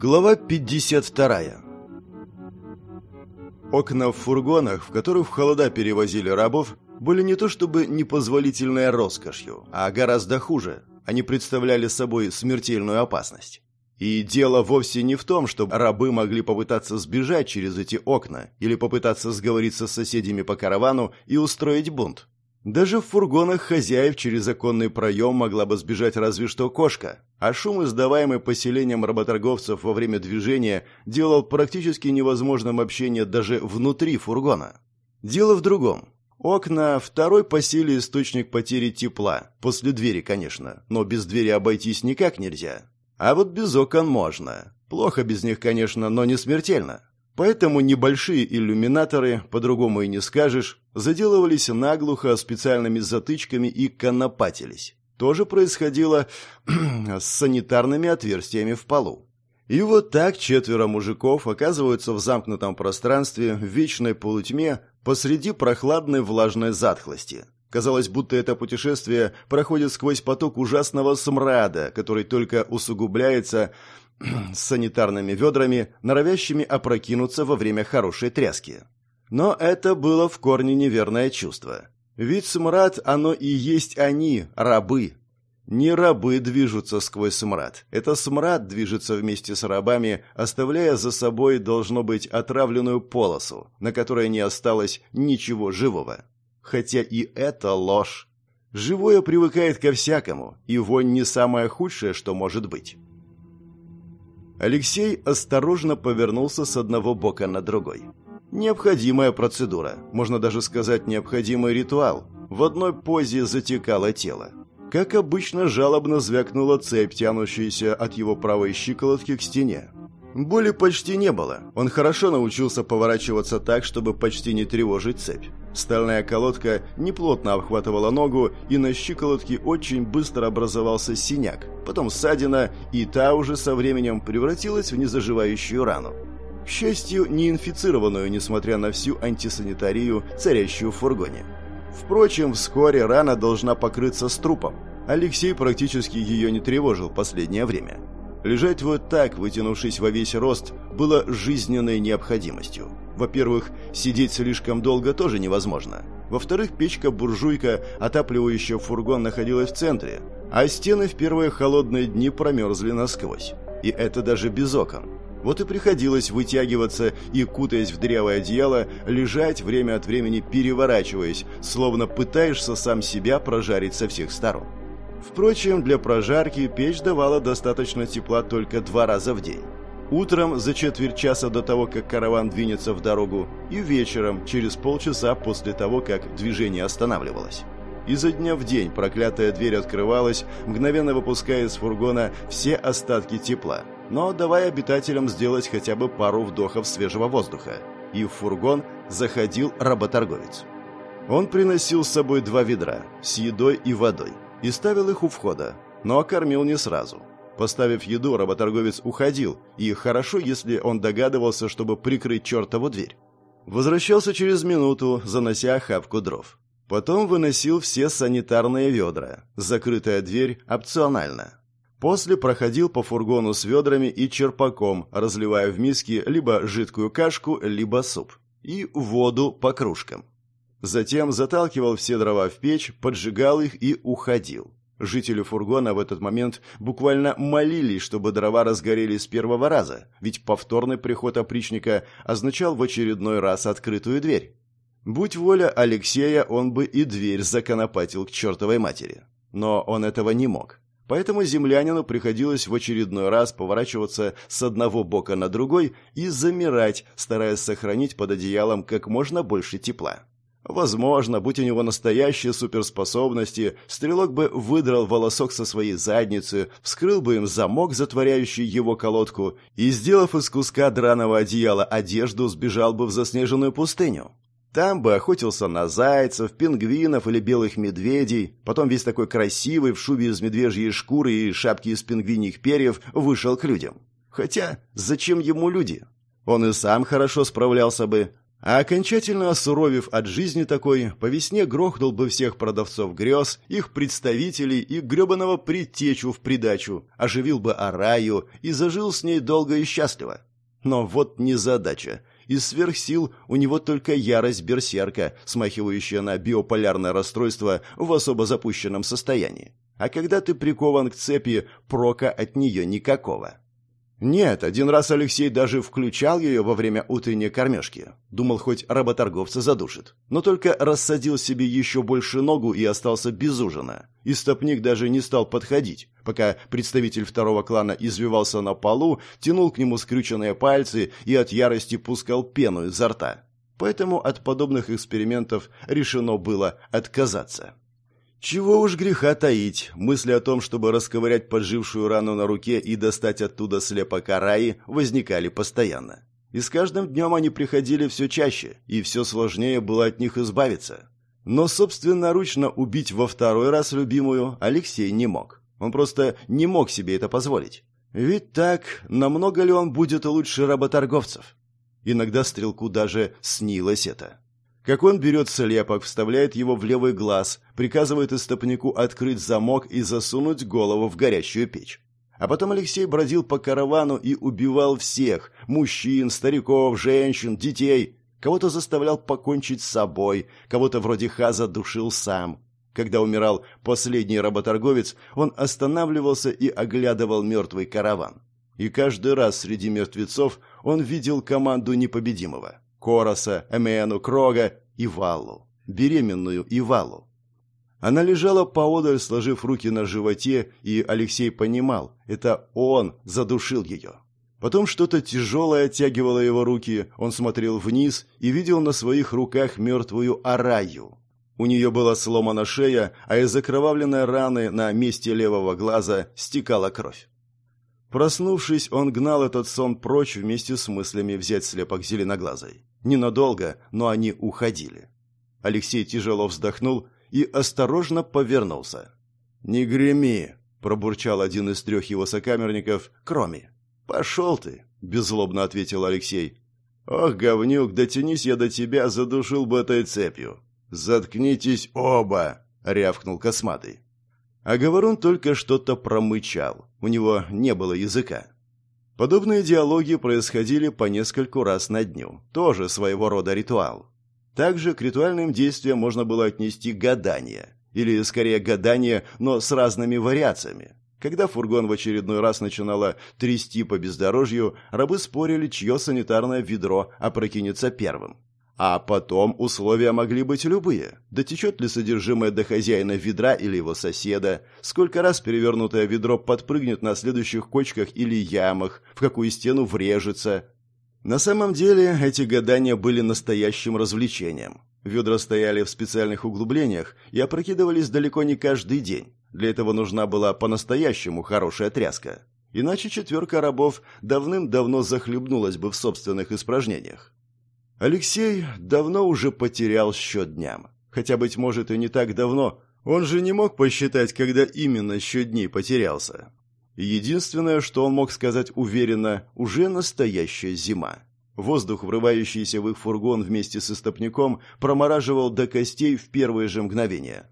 Глава 52 Окна в фургонах, в которых в холода перевозили рабов, были не то чтобы непозволительной роскошью, а гораздо хуже. Они представляли собой смертельную опасность. И дело вовсе не в том, что рабы могли попытаться сбежать через эти окна или попытаться сговориться с соседями по каравану и устроить бунт. Даже в фургонах хозяев через законный проем могла бы сбежать разве что кошка, а шум, издаваемый поселением работорговцев во время движения, делал практически невозможным общение даже внутри фургона. Дело в другом. Окна – второй по силе источник потери тепла, после двери, конечно, но без двери обойтись никак нельзя. А вот без окон можно. Плохо без них, конечно, но не смертельно. Поэтому небольшие иллюминаторы, по-другому и не скажешь, заделывались наглухо специальными затычками и конопатились. То же происходило с санитарными отверстиями в полу. И вот так четверо мужиков оказываются в замкнутом пространстве, в вечной полутьме, посреди прохладной влажной затхлости. Казалось, будто это путешествие проходит сквозь поток ужасного смрада, который только усугубляется санитарными ведрами, норовящими опрокинуться во время хорошей тряски. Но это было в корне неверное чувство. Ведь смрад, оно и есть они, рабы. Не рабы движутся сквозь смрад. Это смрад движется вместе с рабами, оставляя за собой, должно быть, отравленную полосу, на которой не осталось ничего живого. Хотя и это ложь. Живое привыкает ко всякому, и вонь не самое худшее, что может быть. Алексей осторожно повернулся с одного бока на другой. Необходимая процедура, можно даже сказать необходимый ритуал. В одной позе затекало тело. Как обычно, жалобно звякнула цепь, тянущаяся от его правой щиколотки к стене. Боли почти не было. Он хорошо научился поворачиваться так, чтобы почти не тревожить цепь. Стальная колодка неплотно обхватывала ногу, и на щиколотке очень быстро образовался синяк, потом ссадина, и та уже со временем превратилась в незаживающую рану. К счастью, не инфицированную, несмотря на всю антисанитарию, царящую в фургоне. Впрочем, вскоре рана должна покрыться струпом. Алексей практически ее не тревожил последнее время. Лежать вот так, вытянувшись во весь рост, было жизненной необходимостью. Во-первых, сидеть слишком долго тоже невозможно. Во-вторых, печка-буржуйка, отапливающая фургон, находилась в центре, а стены в первые холодные дни промерзли насквозь. И это даже без окон. Вот и приходилось вытягиваться и, кутаясь в дырявое одеяло, лежать время от времени переворачиваясь, словно пытаешься сам себя прожарить со всех сторон. Впрочем, для прожарки печь давала достаточно тепла только два раза в день. Утром за четверть часа до того, как караван двинется в дорогу, и вечером через полчаса после того, как движение останавливалось. Изо дня в день проклятая дверь открывалась, мгновенно выпуская из фургона все остатки тепла, но давая обитателям сделать хотя бы пару вдохов свежего воздуха. И в фургон заходил работорговец. Он приносил с собой два ведра с едой и водой и ставил их у входа, но кормил не сразу. Поставив еду, работорговец уходил, и хорошо, если он догадывался, чтобы прикрыть чертову дверь. Возвращался через минуту, занося охапку дров. Потом выносил все санитарные ведра. Закрытая дверь опционально. После проходил по фургону с ведрами и черпаком, разливая в миски либо жидкую кашку, либо суп. И воду по кружкам. Затем заталкивал все дрова в печь, поджигал их и уходил. Жители фургона в этот момент буквально молились, чтобы дрова разгорелись с первого раза, ведь повторный приход опричника означал в очередной раз открытую дверь. Будь воля Алексея, он бы и дверь законопатил к чертовой матери. Но он этого не мог. Поэтому землянину приходилось в очередной раз поворачиваться с одного бока на другой и замирать, стараясь сохранить под одеялом как можно больше тепла. Возможно, будь у него настоящие суперспособности, стрелок бы выдрал волосок со своей задницы, вскрыл бы им замок, затворяющий его колодку, и, сделав из куска драного одеяла одежду, сбежал бы в заснеженную пустыню. Там бы охотился на зайцев, пингвинов или белых медведей, потом весь такой красивый, в шубе из медвежьей шкуры и шапке из пингвиньих перьев, вышел к людям. Хотя, зачем ему люди? Он и сам хорошо справлялся бы, А окончательно осуровив от жизни такой, по весне грохнул бы всех продавцов грез, их представителей и гребаного предтечу в придачу, оживил бы Араю и зажил с ней долго и счастливо. Но вот незадача. Из сверхсил у него только ярость берсерка, смахивающая на биополярное расстройство в особо запущенном состоянии. А когда ты прикован к цепи, прока от нее никакого. Нет, один раз Алексей даже включал ее во время утренней кормежки. Думал, хоть работорговца задушит. Но только рассадил себе еще больше ногу и остался без ужина. И стопник даже не стал подходить, пока представитель второго клана извивался на полу, тянул к нему скрюченные пальцы и от ярости пускал пену изо рта. Поэтому от подобных экспериментов решено было отказаться. Чего уж греха таить, мысли о том, чтобы расковырять поджившую рану на руке и достать оттуда слепок Араи, возникали постоянно. И с каждым днем они приходили все чаще, и все сложнее было от них избавиться. Но собственноручно убить во второй раз любимую Алексей не мог. Он просто не мог себе это позволить. Ведь так, намного ли он будет лучше работорговцев? Иногда стрелку даже снилось это как он берет слепок, вставляет его в левый глаз, приказывает истопнику открыть замок и засунуть голову в горящую печь. А потом Алексей бродил по каравану и убивал всех – мужчин, стариков, женщин, детей. Кого-то заставлял покончить с собой, кого-то вроде Хаза душил сам. Когда умирал последний работорговец, он останавливался и оглядывал мертвый караван. И каждый раз среди мертвецов он видел команду непобедимого. Короса, Эмену, Крога и Валлу. Беременную Ивалу. Она лежала поодаль, сложив руки на животе, и Алексей понимал, это он задушил ее. Потом что-то тяжелое оттягивало его руки, он смотрел вниз и видел на своих руках мертвую Араю. У нее была сломана шея, а из окровавленной раны на месте левого глаза стекала кровь. Проснувшись, он гнал этот сон прочь вместе с мыслями взять слепок зеленоглазой. Ненадолго, но они уходили. Алексей тяжело вздохнул и осторожно повернулся. «Не греми!» – пробурчал один из трех его сокамерников, кроме. «Пошел ты!» – беззлобно ответил Алексей. «Ох, говнюк, дотянись я до тебя, задушил бы этой цепью!» «Заткнитесь оба!» – рявкнул косматый. А Говорун только что-то промычал. У него не было языка. Подобные диалоги происходили по нескольку раз на дню. Тоже своего рода ритуал. Также к ритуальным действиям можно было отнести гадание. Или, скорее, гадание, но с разными вариациями. Когда фургон в очередной раз начинало трясти по бездорожью, рабы спорили, чье санитарное ведро опрокинется первым. А потом условия могли быть любые. Дотечет ли содержимое до хозяина ведра или его соседа, сколько раз перевернутое ведро подпрыгнет на следующих кочках или ямах, в какую стену врежется. На самом деле эти гадания были настоящим развлечением. Ведра стояли в специальных углублениях и опрокидывались далеко не каждый день. Для этого нужна была по-настоящему хорошая тряска. Иначе четверка рабов давным-давно захлебнулась бы в собственных испражнениях. Алексей давно уже потерял счет дням. Хотя, быть может, и не так давно. Он же не мог посчитать, когда именно счет дней потерялся. Единственное, что он мог сказать уверенно, уже настоящая зима. Воздух, врывающийся в их фургон вместе с истопником, промораживал до костей в первые же мгновения.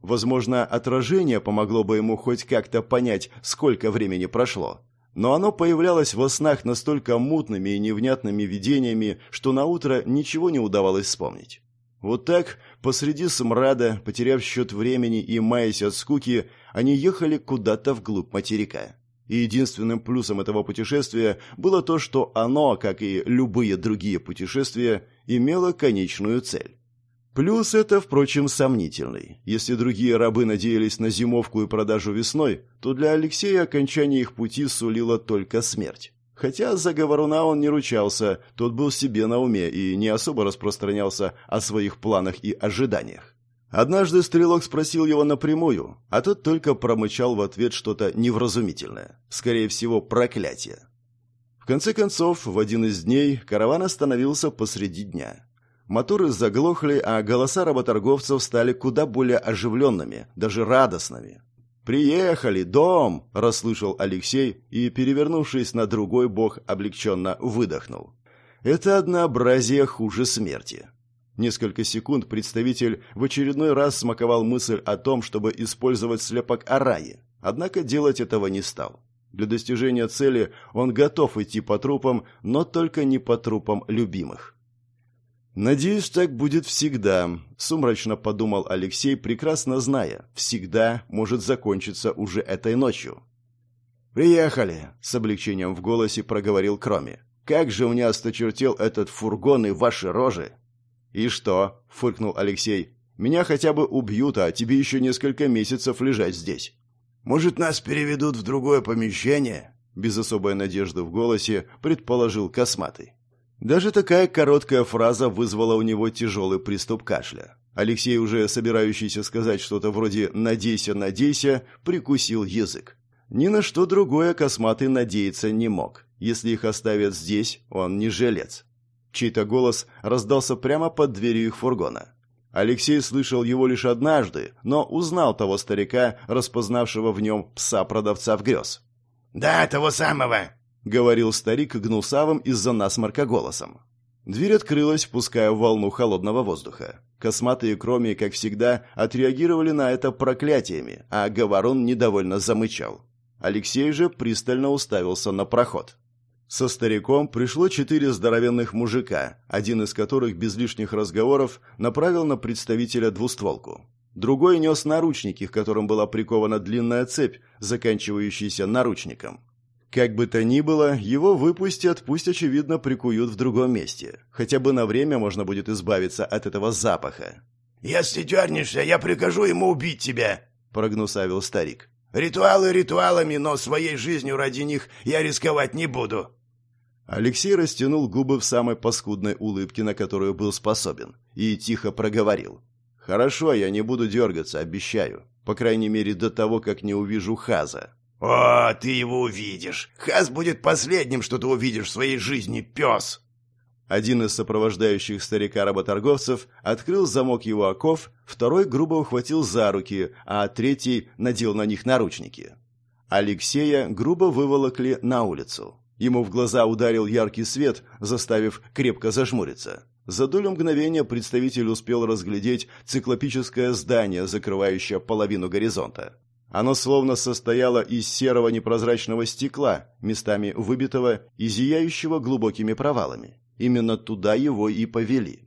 Возможно, отражение помогло бы ему хоть как-то понять, сколько времени прошло но оно появлялось во снах настолько мутными и невнятными видениями, что на утро ничего не удавалось вспомнить. Вот так, посреди смрада, потеряв счет времени и маясь от скуки, они ехали куда-то вглубь материка. И единственным плюсом этого путешествия было то, что оно, как и любые другие путешествия, имело конечную цель. Плюс это, впрочем, сомнительный. Если другие рабы надеялись на зимовку и продажу весной, то для Алексея окончание их пути сулило только смерть. Хотя за говоруна он не ручался, тот был себе на уме и не особо распространялся о своих планах и ожиданиях. Однажды стрелок спросил его напрямую, а тот только промычал в ответ что-то невразумительное. Скорее всего, проклятие. В конце концов, в один из дней караван остановился посреди дня. Моторы заглохли, а голоса работорговцев стали куда более оживленными, даже радостными. «Приехали! Дом!» – расслышал Алексей и, перевернувшись на другой бок, облегченно выдохнул. Это однообразие хуже смерти. Несколько секунд представитель в очередной раз смаковал мысль о том, чтобы использовать слепок Араи, однако делать этого не стал. Для достижения цели он готов идти по трупам, но только не по трупам любимых. «Надеюсь, так будет всегда», — сумрачно подумал Алексей, прекрасно зная, всегда может закончиться уже этой ночью. «Приехали», — с облегчением в голосе проговорил Кроме. «Как же мне осточертел этот фургон и ваши рожи!» «И что?» — фыркнул Алексей. «Меня хотя бы убьют, а тебе еще несколько месяцев лежать здесь». «Может, нас переведут в другое помещение?» Без особой надежды в голосе предположил Косматый. Даже такая короткая фраза вызвала у него тяжелый приступ кашля. Алексей, уже собирающийся сказать что-то вроде «надейся, надейся», прикусил язык. Ни на что другое Косматый надеяться не мог. Если их оставят здесь, он не жилец. Чей-то голос раздался прямо под дверью их фургона. Алексей слышал его лишь однажды, но узнал того старика, распознавшего в нем пса-продавца в грез. «Да, того самого!» — говорил старик гнусавым из-за насморка голосом. Дверь открылась, впуская волну холодного воздуха. Косматые кроми, как всегда, отреагировали на это проклятиями, а Говорун недовольно замычал. Алексей же пристально уставился на проход. Со стариком пришло четыре здоровенных мужика, один из которых без лишних разговоров направил на представителя двустволку. Другой нес наручники, к которым была прикована длинная цепь, заканчивающаяся наручником. Как бы то ни было, его выпустят, пусть, очевидно, прикуют в другом месте. Хотя бы на время можно будет избавиться от этого запаха. «Если дернешься, я прикажу ему убить тебя», — прогнусавил старик. «Ритуалы ритуалами, но своей жизнью ради них я рисковать не буду». Алексей растянул губы в самой паскудной улыбке, на которую был способен, и тихо проговорил. «Хорошо, я не буду дергаться, обещаю. По крайней мере, до того, как не увижу Хаза». «О, ты его увидишь! Хаз будет последним, что ты увидишь в своей жизни, пес!» Один из сопровождающих старика-работорговцев открыл замок его оков, второй грубо ухватил за руки, а третий надел на них наручники. Алексея грубо выволокли на улицу. Ему в глаза ударил яркий свет, заставив крепко зажмуриться. За долю мгновения представитель успел разглядеть циклопическое здание, закрывающее половину горизонта. Оно словно состояло из серого непрозрачного стекла, местами выбитого и зияющего глубокими провалами. Именно туда его и повели.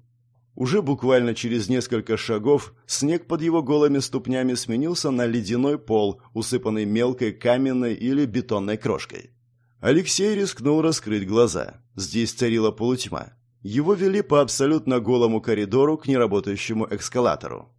Уже буквально через несколько шагов снег под его голыми ступнями сменился на ледяной пол, усыпанный мелкой каменной или бетонной крошкой. Алексей рискнул раскрыть глаза. Здесь царила полутьма. Его вели по абсолютно голому коридору к неработающему эскалатору.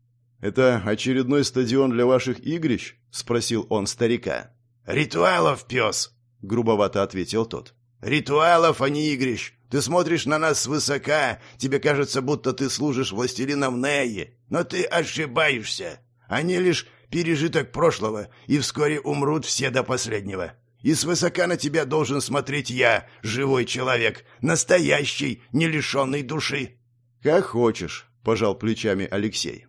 «Это очередной стадион для ваших игрищ?» — спросил он старика. «Ритуалов, пес!» — грубовато ответил тот. «Ритуалов, а не игрищ. Ты смотришь на нас свысока, тебе кажется, будто ты служишь властелинам Неи, но ты ошибаешься. Они лишь пережиток прошлого, и вскоре умрут все до последнего. И свысока на тебя должен смотреть я, живой человек, настоящий, не лишенный души». «Как хочешь», — пожал плечами Алексей.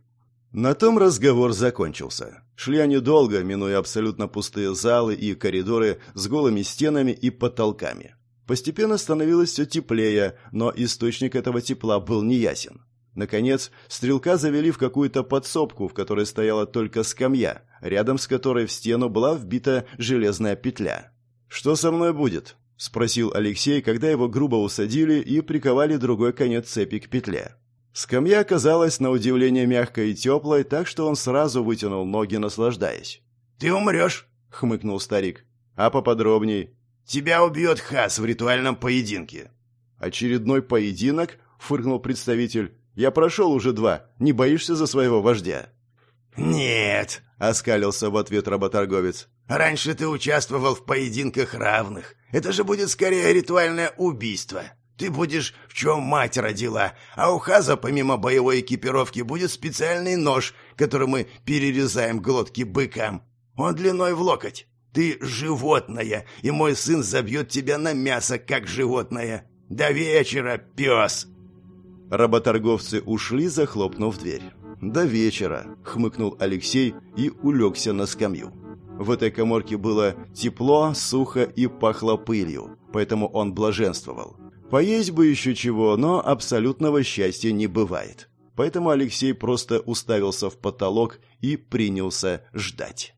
На том разговор закончился. Шли они долго, минуя абсолютно пустые залы и коридоры с голыми стенами и потолками. Постепенно становилось все теплее, но источник этого тепла был неясен. Наконец, стрелка завели в какую-то подсобку, в которой стояла только скамья, рядом с которой в стену была вбита железная петля. «Что со мной будет?» – спросил Алексей, когда его грубо усадили и приковали другой конец цепи к петле. Скамья оказалась на удивление мягкой и теплой, так что он сразу вытянул ноги, наслаждаясь. «Ты умрешь», — хмыкнул старик. «А поподробней?» «Тебя убьет Хас в ритуальном поединке». «Очередной поединок?» — фыркнул представитель. «Я прошел уже два. Не боишься за своего вождя?» «Нет», — оскалился в ответ работорговец. «Раньше ты участвовал в поединках равных. Это же будет скорее ритуальное убийство. Ты будешь в чем мать родила, а у Хаза помимо боевой экипировки будет специальный нож, которым мы перерезаем глотки быкам. Он длиной в локоть. Ты животное, и мой сын забьет тебя на мясо, как животное. До вечера, пес!» Работорговцы ушли, захлопнув дверь. «До вечера», — хмыкнул Алексей и улегся на скамью. В этой коморке было тепло, сухо и пахло пылью, поэтому он блаженствовал. Поесть бы еще чего, но абсолютного счастья не бывает. Поэтому Алексей просто уставился в потолок и принялся ждать.